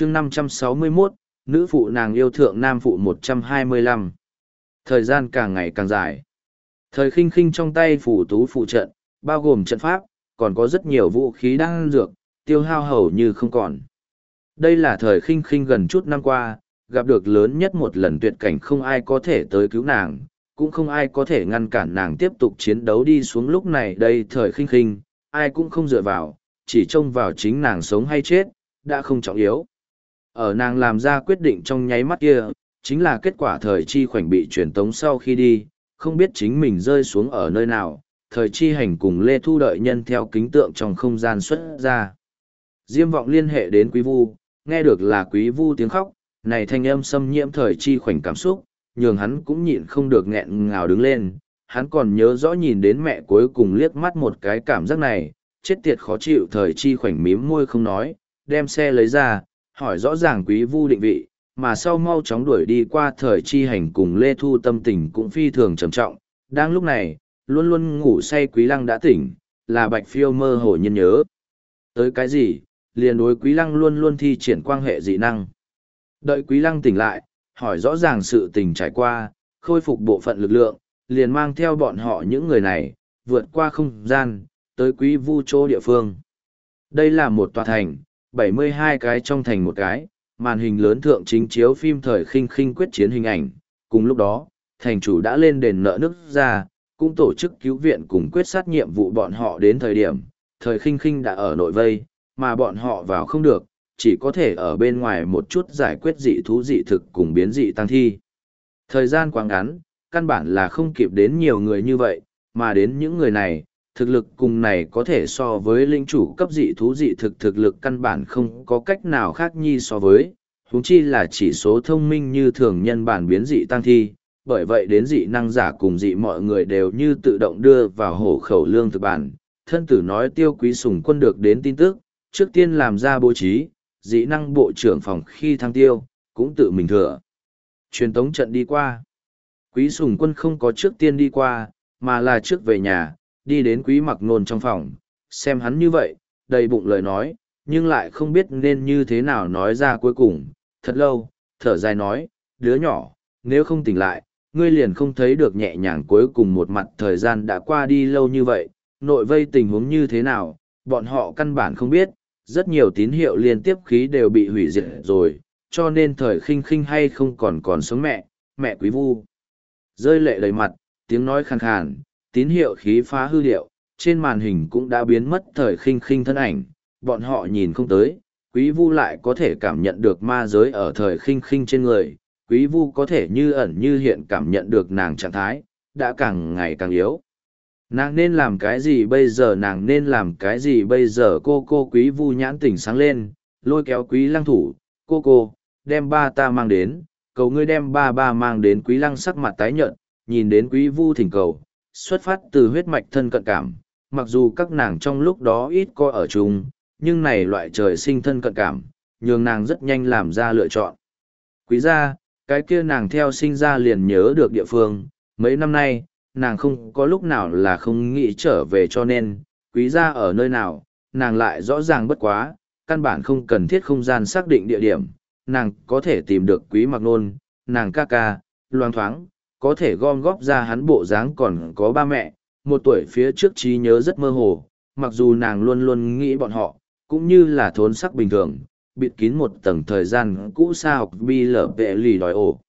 chương 561, nữ phụ nàng yêu thượng nam phụ 125. Thời gian càng ngày càng dài. Thời khinh khinh trong tay phủ tú phụ trận, bao gồm trận pháp, còn có rất nhiều vũ khí đang dược, tiêu hao hầu như không còn. Đây là thời khinh khinh gần chút năm qua, gặp được lớn nhất một lần tuyệt cảnh không ai có thể tới cứu nàng, cũng không ai có thể ngăn cản nàng tiếp tục chiến đấu đi xuống lúc này đây thời khinh khinh, ai cũng không dựa vào, chỉ trông vào chính nàng sống hay chết, đã không trọng yếu. Ở nàng làm ra quyết định trong nháy mắt kia, chính là kết quả thời chi khoảnh bị truyền tống sau khi đi, không biết chính mình rơi xuống ở nơi nào, thời chi hành cùng Lê Thu đợi nhân theo kính tượng trong không gian xuất ra. Diêm vọng liên hệ đến quý vu, nghe được là quý vu tiếng khóc, này thanh âm xâm nhiễm thời chi khoảnh cảm xúc, nhường hắn cũng nhịn không được nghẹn ngào đứng lên. Hắn còn nhớ rõ nhìn đến mẹ cuối cùng liếc mắt một cái cảm giác này, chết tiệt khó chịu thời chi khoảnh mím môi không nói, đem xe lấy ra, hỏi rõ ràng quý vu định vị, mà sau mau chóng đuổi đi qua thời chi hành cùng Lê Thu tâm tình cũng phi thường trầm trọng. Đang lúc này, luôn luôn ngủ say quý lăng đã tỉnh, là bạch phiêu mơ hồ nhân nhớ. Tới cái gì, liền đối quý lăng luôn luôn thi triển quan hệ dị năng. Đợi quý lăng tỉnh lại, hỏi rõ ràng sự tình trải qua, khôi phục bộ phận lực lượng, liền mang theo bọn họ những người này, vượt qua không gian, tới quý vu chỗ địa phương. Đây là một tòa thành, 72 cái trong thành một cái, màn hình lớn thượng chính chiếu phim thời khinh khinh quyết chiến hình ảnh. Cùng lúc đó, thành chủ đã lên đền nợ nước ra, cũng tổ chức cứu viện cùng quyết sát nhiệm vụ bọn họ đến thời điểm, thời khinh khinh đã ở nội vây, mà bọn họ vào không được, chỉ có thể ở bên ngoài một chút giải quyết dị thú dị thực cùng biến dị tăng thi. Thời gian quá ngắn, căn bản là không kịp đến nhiều người như vậy, mà đến những người này, thực lực cùng này có thể so với linh chủ cấp dị thú dị thực thực lực căn bản không có cách nào khác nhi so với, huống chi là chỉ số thông minh như thường nhân bản biến dị tăng thi, bởi vậy đến dị năng giả cùng dị mọi người đều như tự động đưa vào hổ khẩu lương thực bản. Thân tử nói tiêu quý sùng quân được đến tin tức, trước tiên làm ra bố trí, dị năng bộ trưởng phòng khi thăng tiêu, cũng tự mình thừa. Truyền tống trận đi qua. Quý sùng quân không có trước tiên đi qua, mà là trước về nhà, đi đến quý mặc nôn trong phòng, xem hắn như vậy, đầy bụng lời nói, nhưng lại không biết nên như thế nào nói ra cuối cùng. Thật lâu, thở dài nói, đứa nhỏ, nếu không tỉnh lại, ngươi liền không thấy được nhẹ nhàng cuối cùng một mặt thời gian đã qua đi lâu như vậy, nội vây tình huống như thế nào, bọn họ căn bản không biết, rất nhiều tín hiệu liên tiếp khí đều bị hủy diệt rồi, cho nên thời khinh khinh hay không còn còn sống mẹ, mẹ quý vu. Rơi lệ đầy mặt, tiếng nói khàn khàn, tín hiệu khí phá hư điệu, trên màn hình cũng đã biến mất thời khinh khinh thân ảnh, bọn họ nhìn không tới, quý vu lại có thể cảm nhận được ma giới ở thời khinh khinh trên người, quý vu có thể như ẩn như hiện cảm nhận được nàng trạng thái, đã càng ngày càng yếu. Nàng nên làm cái gì bây giờ nàng nên làm cái gì bây giờ cô cô quý vu nhãn tỉnh sáng lên, lôi kéo quý lăng thủ, cô cô, đem ba ta mang đến, cầu ngươi đem ba ba mang đến quý lăng sắc mặt tái nhợt, nhìn đến quý vu thỉnh cầu, xuất phát từ huyết mạch thân cận cảm, mặc dù các nàng trong lúc đó ít có ở chung, nhưng này loại trời sinh thân cận cảm, nhường nàng rất nhanh làm ra lựa chọn. Quý gia, cái kia nàng theo sinh ra liền nhớ được địa phương, mấy năm nay, nàng không có lúc nào là không nghĩ trở về cho nên, quý gia ở nơi nào, nàng lại rõ ràng bất quá, căn bản không cần thiết không gian xác định địa điểm, nàng có thể tìm được quý mặc nôn, nàng ca ca, loang thoáng, có thể gom góp ra hắn bộ dáng còn có ba mẹ, một tuổi phía trước trí nhớ rất mơ hồ, mặc dù nàng luôn luôn nghĩ bọn họ, cũng như là thốn sắc bình thường, bịt kín một tầng thời gian cũ xa học bi lở vệ lì đòi ổ.